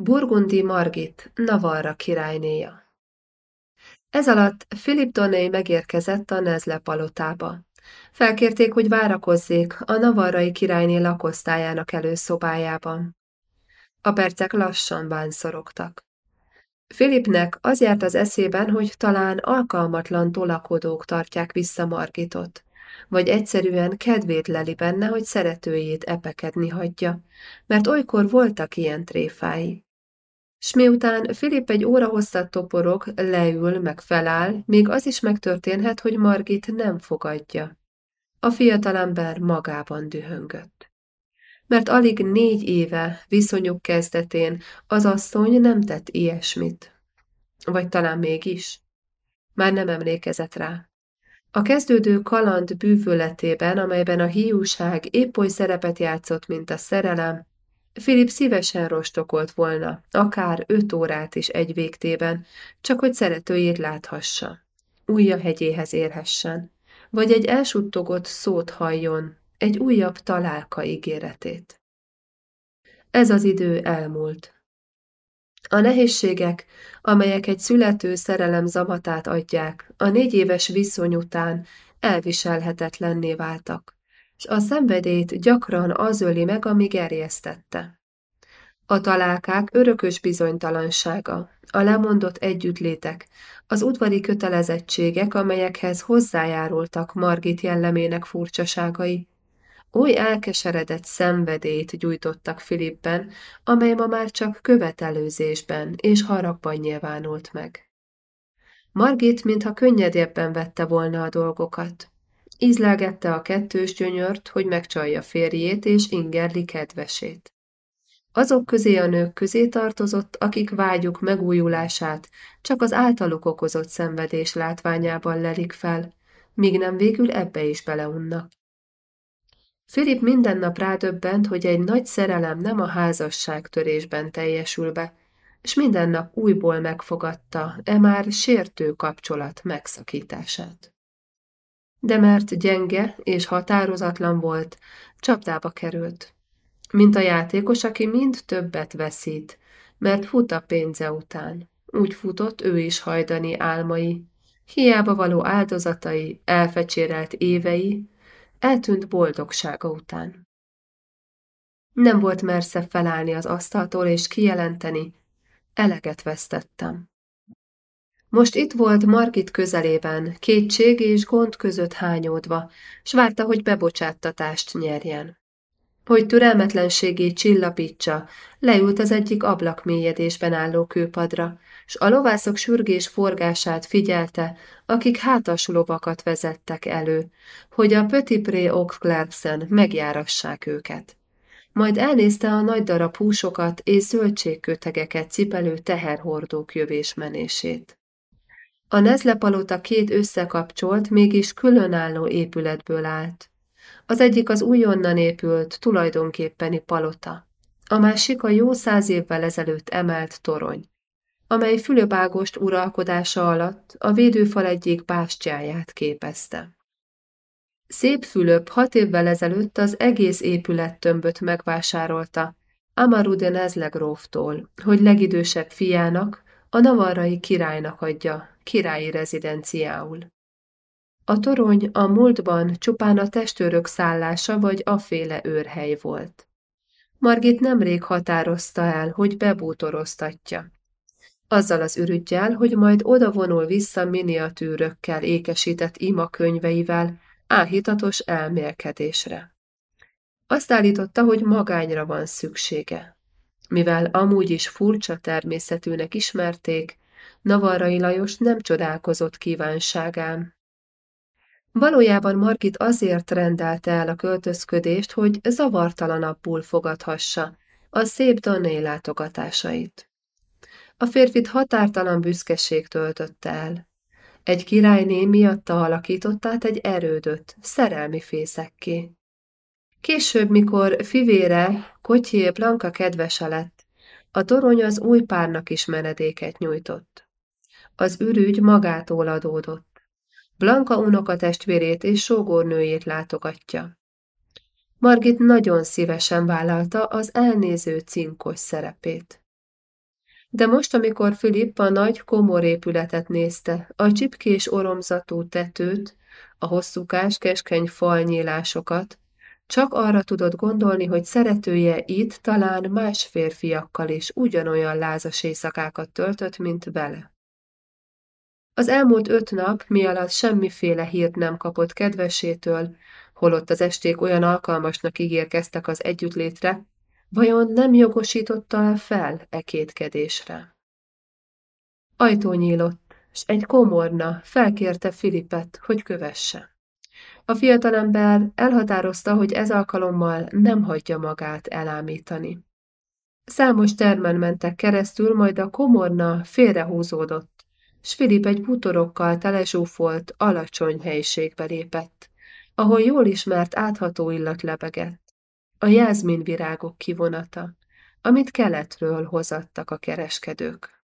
Burgundi Margit, Navarra királynéja. Ez alatt Philip Donné megérkezett a Nezle palotába. Felkérték, hogy várakozzék a navarrai királyné lakosztályának előszobájában. A percek lassan bánszorogtak. Filipnek az járt az eszében, hogy talán alkalmatlan tolakodók tartják vissza Margitot, vagy egyszerűen kedvét leli benne, hogy szeretőjét epekedni hagyja, mert olykor voltak ilyen tréfái. S miután Filip egy óra hosszat toporog, leül, meg feláll, még az is megtörténhet, hogy Margit nem fogadja. A fiatalember magában dühöngött. Mert alig négy éve, viszonyuk kezdetén, az asszony nem tett ilyesmit. Vagy talán mégis. Már nem emlékezett rá. A kezdődő kaland bűvöletében, amelyben a hiúság épp oly szerepet játszott, mint a szerelem, Filip szívesen rostokolt volna, akár öt órát is egy végtében, csak hogy szeretőjét láthassa, újja hegyéhez érhessen, vagy egy elsuttogott szót halljon, egy újabb találka ígéretét. Ez az idő elmúlt. A nehézségek, amelyek egy születő szerelem zamatát adják, a négy éves viszony után elviselhetetlenné váltak és a szenvedélyt gyakran az öli meg, ami gerjesztette. A találkák örökös bizonytalansága, a lemondott együttlétek, az udvari kötelezettségek, amelyekhez hozzájárultak Margit jellemének furcsaságai, oly elkeseredett szenvedélyt gyújtottak Filipben, amely ma már csak követelőzésben és haragban nyilvánult meg. Margit, mintha könnyedébben vette volna a dolgokat. Ízlelgette a kettős gyönyört, hogy megcsalja férjét és ingerli kedvesét. Azok közé a nők közé tartozott, akik vágyuk megújulását csak az általuk okozott szenvedés látványában lelik fel, míg nem végül ebbe is beleunnak. Filip minden nap rádöbbent, hogy egy nagy szerelem nem a házasság törésben teljesül be, és minden nap újból megfogadta e már sértő kapcsolat megszakítását de mert gyenge és határozatlan volt, csapdába került. Mint a játékos, aki mind többet veszít, mert fut a pénze után. Úgy futott ő is hajdani álmai, hiába való áldozatai, elfecsérelt évei, eltűnt boldogsága után. Nem volt mersze felállni az asztaltól és kijelenteni, eleget vesztettem. Most itt volt Margit közelében, kétség és gond között hányódva, s várta, hogy bebocsáttatást nyerjen. Hogy türelmetlenségét csillapítsa, leült az egyik ablak mélyedésben álló kőpadra, s a lovászok sürgés forgását figyelte, akik hátas lovakat vezettek elő, hogy a Petit Pré Oxclerksen megjárassák őket. Majd elnézte a nagy darab húsokat és zöldségkötegeket cipelő teherhordók jövésmenését. A Nezlepalota két összekapcsolt, mégis különálló épületből állt. Az egyik az újonnan épült, tulajdonképpeni palota, a másik a jó száz évvel ezelőtt emelt torony, amely Fülöpágost uralkodása alatt a védőfal egyik bástyáját képezte. Szép Fülöp hat évvel ezelőtt az egész épülettömböt megvásárolta Amaru de Nezlegróftól, hogy legidősebb fiának, a navarrai királynak adja, királyi rezidenciául. A torony a múltban csupán a testőrök szállása vagy aféle őrhely volt. Margit nemrég határozta el, hogy bebútoroztatja. Azzal az ürügyjel, hogy majd odavonul vissza miniatűrökkel ékesített ima könyveivel, áhítatos elmélkedésre. Azt állította, hogy magányra van szüksége. Mivel amúgy is furcsa természetűnek ismerték, Navarrai Lajos nem csodálkozott kívánságán. Valójában Margit azért rendelte el a költözködést, hogy zavartalanabbul fogadhassa a szép Donné látogatásait. A férfit határtalan büszkeség töltötte el. Egy királyné miatta alakított át egy erődöt, szerelmi fészekké. Később, mikor fivére, Kotyé Blanka kedvese lett, a torony az új párnak is menedéket nyújtott. Az ürügy magától adódott. Blanka unoka testvérét és sógornőjét látogatja. Margit nagyon szívesen vállalta az elnéző cinkos szerepét. De most, amikor Filip a nagy komor épületet nézte, a csipkés oromzatú tetőt, a hosszúkás, keskeny falnyílásokat, csak arra tudott gondolni, hogy szeretője itt talán más férfiakkal is ugyanolyan lázas éjszakákat töltött, mint vele. Az elmúlt öt nap, mi alatt semmiféle hírt nem kapott kedvesétől, holott az esték olyan alkalmasnak ígérkeztek az együttlétre, vajon nem jogosította fel e kétkedésre? Ajtó nyílott, s egy komorna felkérte Filipet, hogy kövesse. A fiatalember elhatározta, hogy ez alkalommal nem hagyja magát elámítani. Számos termen mentek keresztül, majd a komorna félrehúzódott, s Filip egy butorokkal telezsúfolt, alacsony helyiségbe lépett, ahol jól ismert átható illat lebegett, a jázminvirágok kivonata, amit keletről hozattak a kereskedők.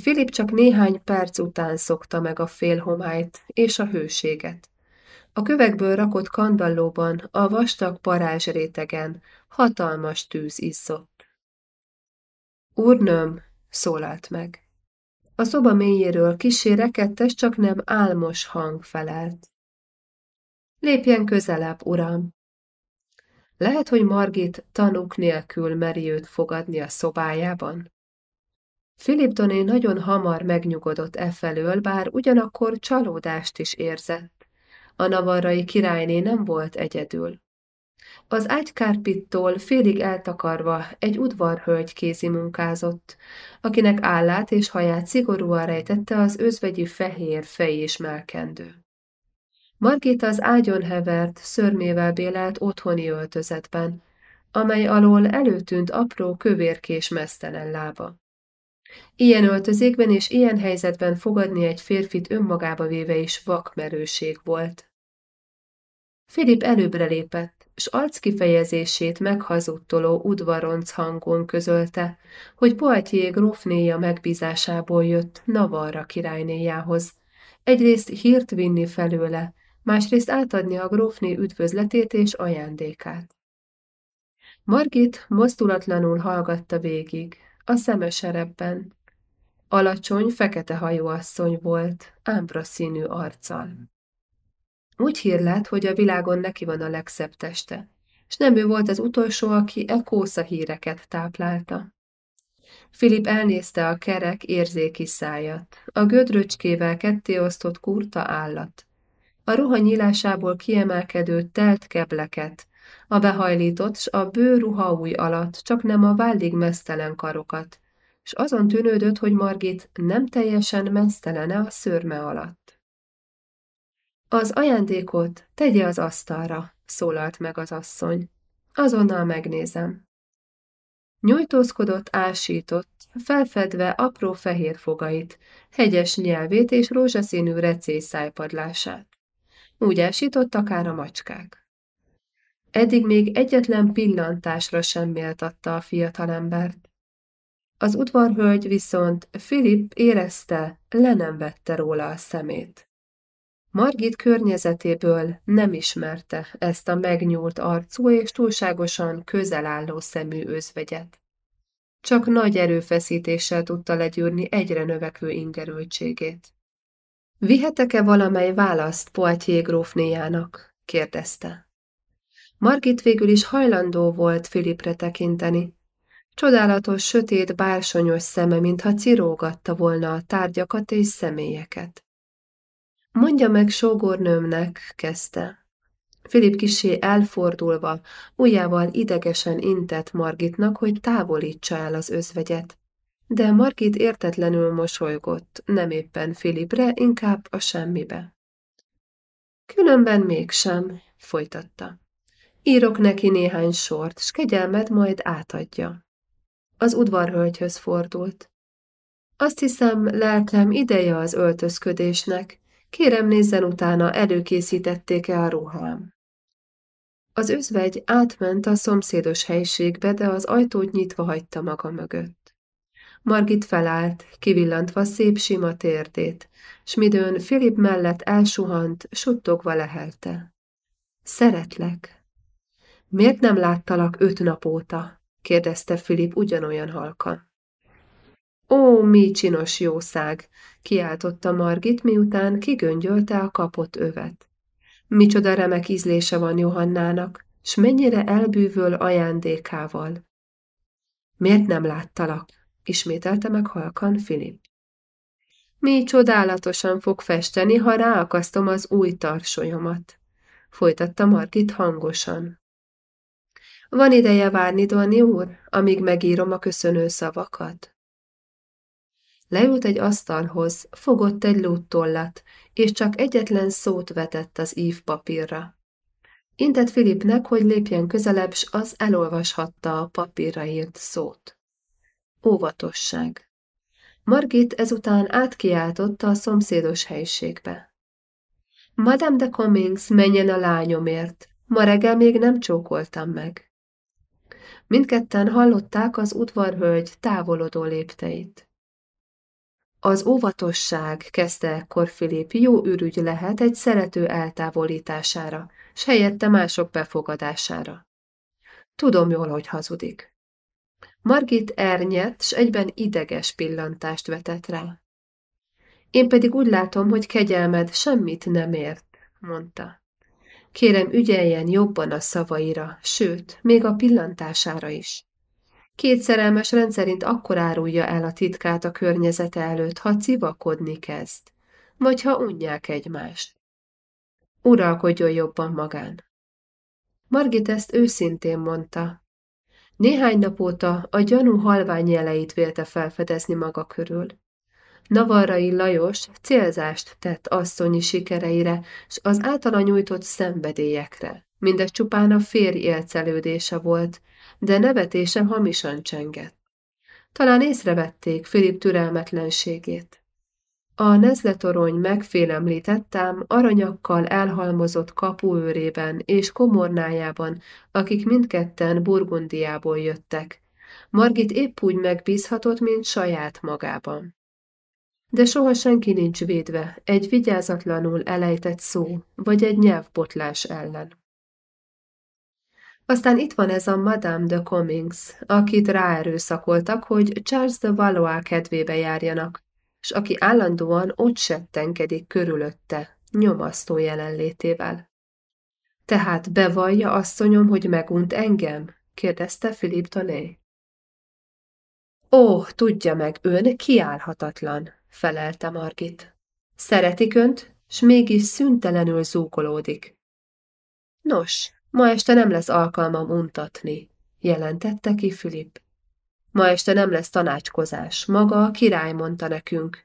Filip csak néhány perc után szokta meg a félhomályt és a hőséget. A kövekből rakott kandallóban, a vastag parázsrétegen hatalmas tűz izzott. Úrnőm, szólalt meg. A szoba mélyéről kisé rekettes, csak nem álmos hang felelt. Lépjen közelebb, uram! Lehet, hogy Margit tanúk nélkül meri őt fogadni a szobájában? Philip Doné nagyon hamar megnyugodott e felől, bár ugyanakkor csalódást is érzett. A navarrai királyné nem volt egyedül. Az ágykárpittól félig eltakarva egy udvarhölgy kézi munkázott, akinek állát és haját szigorúan rejtette az özvegyi fehér fej és melkendő. Margita az ágyon hevert, szörmével bélelt otthoni öltözetben, amely alól előtűnt apró kövérkés mesztelen lába. Ilyen öltözékben és ilyen helyzetben fogadni egy férfit önmagába véve is vakmerőség volt. Filip előbbre lépett, s arckifejezését meghazudtoló udvaronc hangon közölte, hogy Poitier grófnéja megbízásából jött Navarra királynéjához. Egyrészt hírt vinni felőle, másrészt átadni a grófné üdvözletét és ajándékát. Margit mozdulatlanul hallgatta végig, a szeme serebben. Alacsony, fekete hajú asszony volt, ámbra színű arccal. Úgy hírlett, hogy a világon neki van a legszebb teste, és nem ő volt az utolsó, aki e kósza híreket táplálta. Filip elnézte a kerek érzéki szájat, a gödröcskével kettéosztott kurta állat, a ruha nyílásából kiemelkedő telt kebleket, a behajlított, s a bő ruhaúj alatt csak nem a vállig mesztelen karokat, és azon tűnődött, hogy Margit nem teljesen mesztelene a szörme alatt. Az ajándékot tegye az asztalra, szólalt meg az asszony. Azonnal megnézem. Nyújtózkodott, ásított, felfedve apró fehér fogait, hegyes nyelvét és rózsaszínű recély szájpadlását. Úgy ásított akár a macskák. Eddig még egyetlen pillantásra sem méltatta a fiatalembert. Az udvarhölgy viszont Filip érezte, le nem vette róla a szemét. Margit környezetéből nem ismerte ezt a megnyúlt arcú és túlságosan közel álló szemű özvegyet. Csak nagy erőfeszítéssel tudta legyűrni egyre növekvő ingerültségét. Vihetek-e valamely választ Poitier grófnéjának? kérdezte. Margit végül is hajlandó volt Filipre tekinteni. Csodálatos, sötét, bársonyos szeme, mintha cirógatta volna a tárgyakat és személyeket. Mondja meg sógornőmnek, kezdte. Filip kisé elfordulva, ujjával idegesen intett Margitnak, hogy távolítsa el az özvegyet. De Margit értetlenül mosolygott, nem éppen Filipre, inkább a semmibe. Különben mégsem, folytatta. Írok neki néhány sort, s kegyelmed majd átadja. Az udvarhölgyhöz fordult. Azt hiszem, lelkem ideje az öltözködésnek, kérem nézzen utána, előkészítették-e a ruhám. Az özvegy átment a szomszédos helységbe, de az ajtót nyitva hagyta maga mögött. Margit felállt, kivillantva szép sima térdét, s midőn Filip mellett elsuhant, suttogva lehelte. Szeretlek, Miért nem láttalak öt nap óta? kérdezte Filip ugyanolyan halkan. Ó, mi csinos jószág! kiáltotta Margit, miután kigöngyölte a kapott övet. Micsoda remek ízlése van Johannának, s mennyire elbűvöl ajándékával. Miért nem láttalak? ismételte meg halkan Filip. Mi csodálatosan fog festeni, ha ráakasztom az új tarsolyomat, folytatta Margit hangosan. Van ideje várni, Doni úr, amíg megírom a köszönő szavakat? Leült egy asztalhoz, fogott egy lúttollat, és csak egyetlen szót vetett az ív papírra. Intett Filipnek, hogy lépjen közelebb, s az elolvashatta a papírra írt szót. Óvatosság. Margit ezután átkiáltotta a szomszédos helyiségbe. Madame de Cummings, menjen a lányomért, ma reggel még nem csókoltam meg. Mindketten hallották az udvarhölgy távolodó lépteit. Az óvatosság, kezdte ekkor Filip, jó ürügy lehet egy szerető eltávolítására, s helyette mások befogadására. Tudom jól, hogy hazudik. Margit ernyett, s egyben ideges pillantást vetett rá. Én pedig úgy látom, hogy kegyelmed semmit nem ért, mondta. Kérem, ügyeljen jobban a szavaira, sőt, még a pillantására is. Két szerelmes rendszerint akkor árulja el a titkát a környezete előtt, ha civakodni kezd, vagy ha unják egymást. Uralkodjon jobban magán. Margit ezt őszintén mondta. Néhány nap óta a gyanú halvány jeleit vélte felfedezni maga körül. Navarrai Lajos célzást tett asszonyi sikereire, s az általa nyújtott szenvedélyekre. Mindez csupán a férj élcelődése volt, de nevetése hamisan csengett. Talán észrevették Filip türelmetlenségét. A nezletorony megfélemlítettem aranyakkal elhalmozott kapuőrében és komornájában, akik mindketten Burgundiából jöttek. Margit épp úgy megbízhatott, mint saját magában. De soha senki nincs védve egy vigyázatlanul elejtett szó, vagy egy nyelvbotlás ellen. Aztán itt van ez a Madame de Cummings, akit ráerőszakoltak, hogy Charles de Valois kedvébe járjanak, s aki állandóan ott settenkedik körülötte, nyomasztó jelenlétével. Tehát bevallja asszonyom, hogy megunt engem? kérdezte Philip Toné. Ó, tudja meg, ön kiállhatatlan, felelte Margit. Szeretik önt, s mégis szüntelenül zúkolódik. Nos, Ma este nem lesz alkalmam untatni, jelentette ki Fülip. Ma este nem lesz tanácskozás, maga a király mondta nekünk.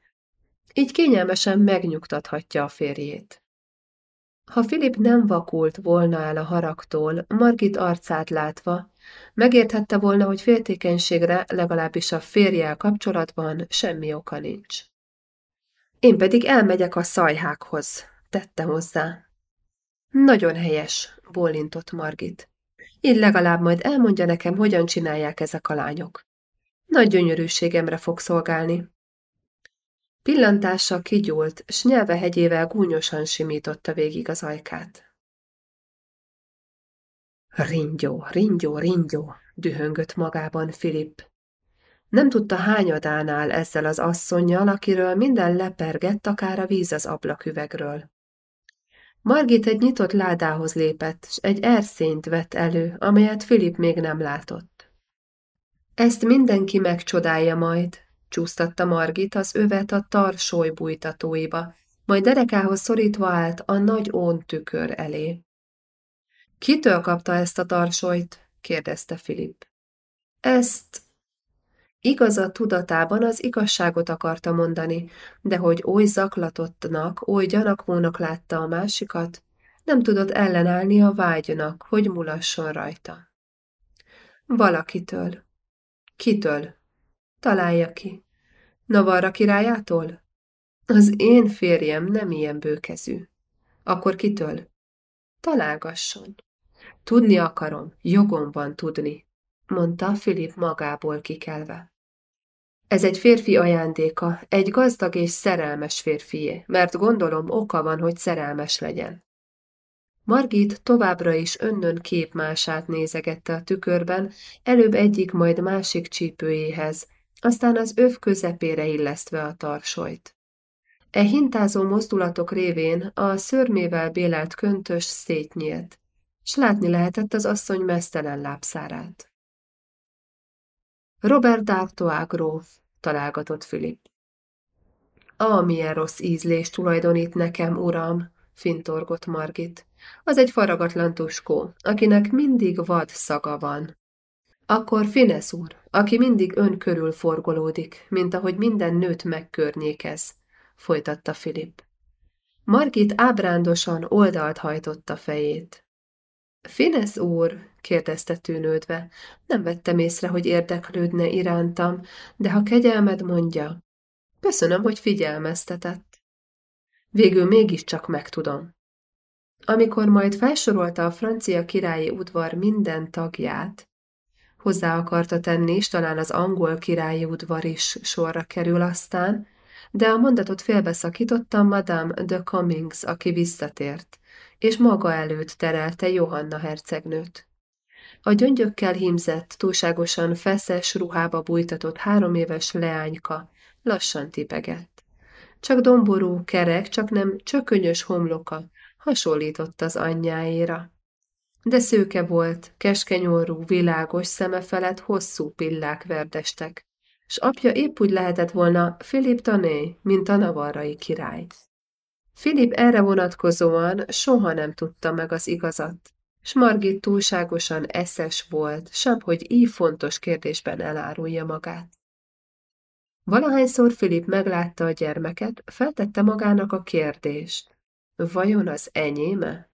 Így kényelmesen megnyugtathatja a férjét. Ha Filip nem vakult volna el a haragtól, Margit arcát látva, megérthette volna, hogy féltékenységre legalábbis a férjel kapcsolatban semmi oka nincs. Én pedig elmegyek a szajhákhoz, tette hozzá. Nagyon helyes, bólintott Margit. Így legalább majd elmondja nekem, hogyan csinálják ezek a lányok. Nagy gyönyörűségemre fog szolgálni. Pillantása kigyúlt, s nyelve hegyével gúnyosan simította végig az ajkát. Ringyó, ringyó, ringyó, dühöngött magában Filip. Nem tudta hányadánál ezzel az asszonnyal, akiről minden lepergett, akár a víz az ablaküvegről. Margit egy nyitott ládához lépett, s egy erszényt vett elő, amelyet Filip még nem látott. Ezt mindenki megcsodálja majd, csúsztatta Margit az övet a tarsoly bújtatóiba, majd derekához szorítva állt a nagy ón tükör elé. Kitől kapta ezt a tarsolyt? kérdezte Filip. Ezt Igaza tudatában az igazságot akarta mondani, de hogy oly zaklatottnak, oly gyanakvónak látta a másikat, nem tudott ellenállni a vágynak, hogy mulasson rajta. Valakitől. Kitől? Találja ki. Navarra királyától? Az én férjem nem ilyen bőkezű. Akkor kitől? Találgasson. Tudni akarom, jogom van tudni, mondta Filip magából kikelve. Ez egy férfi ajándéka, egy gazdag és szerelmes férfié, mert gondolom oka van, hogy szerelmes legyen. Margit továbbra is önnön képmását nézegette a tükörben, előbb egyik, majd másik csípőjéhez, aztán az öv közepére illesztve a tarsolyt. E hintázó mozdulatok révén a szörmével bélelt köntös szétnyílt, s látni lehetett az asszony mesztelen lábszárát. Robert D'Artois gróf, találgatott Filip. A, milyen rossz ízlés tulajdonít nekem, uram, fintorgott Margit. Az egy faragatlan tuskó, akinek mindig vad szaga van. Akkor Finesz úr, aki mindig ön körül forgolódik, mint ahogy minden nőt megkörnyékez, folytatta Filip. Margit ábrándosan oldalt hajtotta fejét. Finesz úr, kérdezte tűnődve, nem vettem észre, hogy érdeklődne irántam, de ha kegyelmed mondja, köszönöm, hogy figyelmeztetett. Végül mégiscsak megtudom. Amikor majd felsorolta a francia királyi udvar minden tagját, hozzá akarta tenni, és talán az angol királyi udvar is sorra kerül aztán, de a mondatot félbeszakította Madame de Cummings, aki visszatért, és maga előtt terelte Johanna hercegnőt. A gyöngyökkel hímzett, túlságosan feszes ruhába bújtatott három éves leányka lassan tipegett. Csak domború, kerek, csak nem csökönyös homloka hasonlított az anyjáéra. De szőke volt, keskeny orrú, világos szeme felett hosszú pillák verdestek, s apja épp úgy lehetett volna Filip Tané, mint a navarrai király. Filip erre vonatkozóan soha nem tudta meg az igazat, s Margit túlságosan eszes volt, sem hogy így fontos kérdésben elárulja magát. Valahányszor Filip meglátta a gyermeket, feltette magának a kérdést. Vajon az enyéme?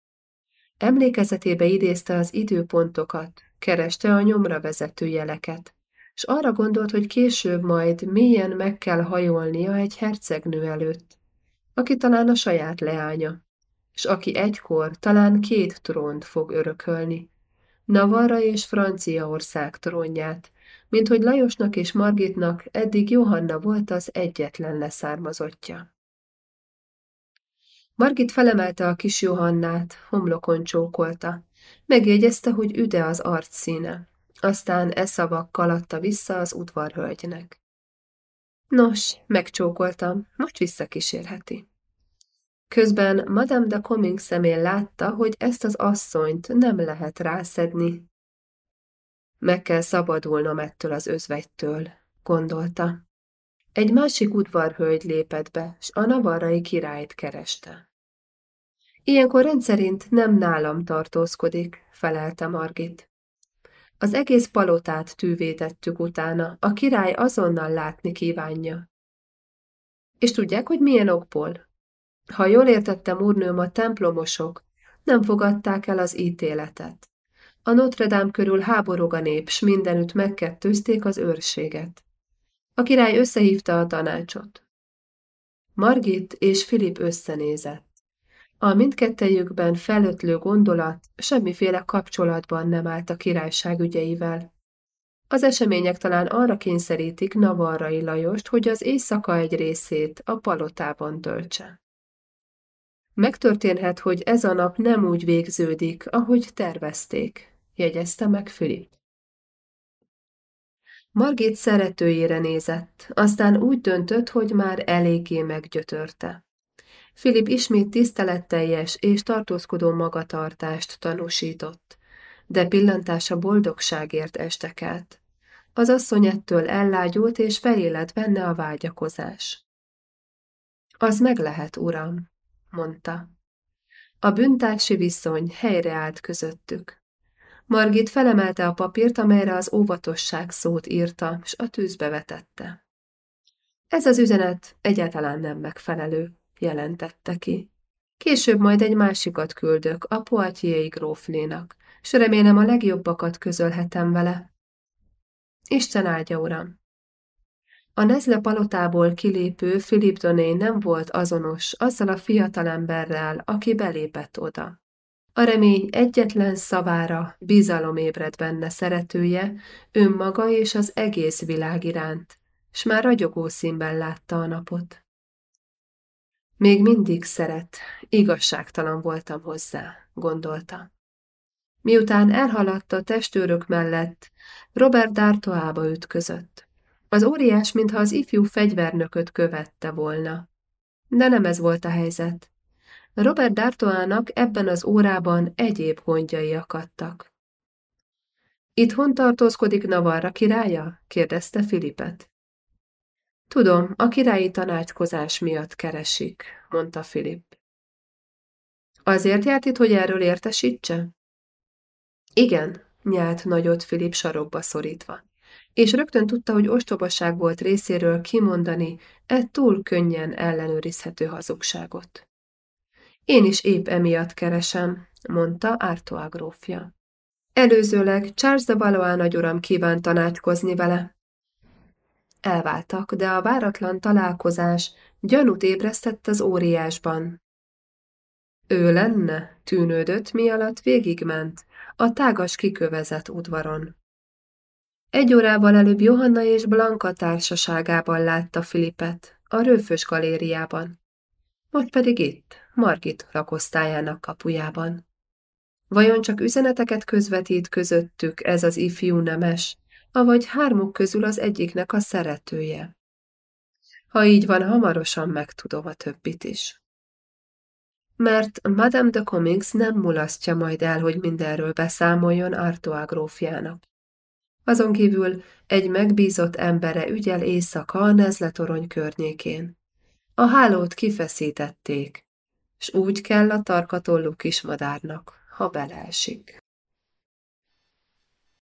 Emlékezetébe idézte az időpontokat, kereste a nyomra vezető jeleket, és arra gondolt, hogy később majd mélyen meg kell hajolnia egy hercegnő előtt, aki talán a saját leánya, és aki egykor talán két trónt fog örökölni, Navarra és Franciaország trónját, mint hogy Lajosnak és Margitnak eddig Johanna volt az egyetlen leszármazottja. Margit felemelte a kis Johannát, homlokon csókolta. Megjegyezte, hogy üde az arcszíne. Aztán e szavakkal adta vissza az udvarhölgynek. Nos, megcsókoltam, most visszakísérheti. Közben Madame de Coming szemén látta, hogy ezt az asszonyt nem lehet rászedni. Meg kell szabadulnom ettől az özvegytől, gondolta. Egy másik udvarhölgy lépett be, s a navarrai királyt kereste. Ilyenkor rendszerint nem nálam tartózkodik, felelte Margit. Az egész palotát tűvétettük utána, a király azonnal látni kívánja. És tudják, hogy milyen okból? Ha jól értettem, úrnőm, a templomosok nem fogadták el az ítéletet. A Notre Dame körül háborog a nép, s mindenütt megkettőzték az őrséget. A király összehívta a tanácsot. Margit és Filip összenézett. A mindkettejükben felötlő gondolat semmiféle kapcsolatban nem állt a királyság ügyeivel. Az események talán arra kényszerítik Navarrai Lajost, hogy az éjszaka egy részét a palotában töltse. Megtörténhet, hogy ez a nap nem úgy végződik, ahogy tervezték, jegyezte meg Fülip. Margit szeretőjére nézett, aztán úgy döntött, hogy már eléggé meggyötörte. Filip ismét tiszteletteljes és tartózkodó magatartást tanúsított, de pillantása boldogságért estekelt. Az asszony ettől ellágyult, és felé lett benne a vágyakozás. Az meg lehet, uram, mondta. A bűntársi viszony helyreállt közöttük. Margit felemelte a papírt, amelyre az óvatosság szót írta, s a tűzbe vetette. Ez az üzenet egyáltalán nem megfelelő jelentette ki. Később majd egy másikat küldök, a Poitiers grófnénak, s remélem a legjobbakat közölhetem vele. Isten áldja, uram! A Nezle palotából kilépő Philip Doné nem volt azonos azzal a fiatalemberrel, aki belépett oda. A remény egyetlen szavára bizalom ébred benne szeretője, önmaga és az egész világ iránt, s már ragyogó színben látta a napot. Még mindig szeret, igazságtalan voltam hozzá, gondolta. Miután elhaladt a testőrök mellett, Robert D'Artoába ütközött. Az óriás, mintha az ifjú fegyvernököt követte volna. De nem ez volt a helyzet. Robert D'Artoának ebben az órában egyéb gondjai akadtak. Itthon tartózkodik Navarra királya? kérdezte Filipet. Tudom, a királyi tanácskozás miatt keresik, mondta Filip. Azért járt itt, hogy erről értesítse? Igen, nyált nagyot Filip sarokba szorítva, és rögtön tudta, hogy ostobaság volt részéről kimondani e túl könnyen ellenőrizhető hazugságot. Én is épp emiatt keresem, mondta Artois grófja. Előzőleg Charles de Valois nagyuram kíván tanácskozni vele. Elváltak, de a váratlan találkozás gyanút ébresztett az óriásban. Ő lenne, tűnődött, mi alatt végigment, a tágas kikövezett udvaron. Egy órával előbb Johanna és Blanka társaságában látta Filipet, a rőfös galériában. Most pedig itt, Margit lakosztályának kapujában. Vajon csak üzeneteket közvetít közöttük ez az ifjú nemes, avagy hármuk közül az egyiknek a szeretője? Ha így van, hamarosan megtudom a többit is. Mert Madame de Comics nem mulasztja majd el, hogy mindenről beszámoljon Artois grófjának. Azon kívül egy megbízott embere ügyel éjszaka a Nezletorony környékén. A hálót kifeszítették, s úgy kell a tarkatollú kismadárnak, ha beleesik.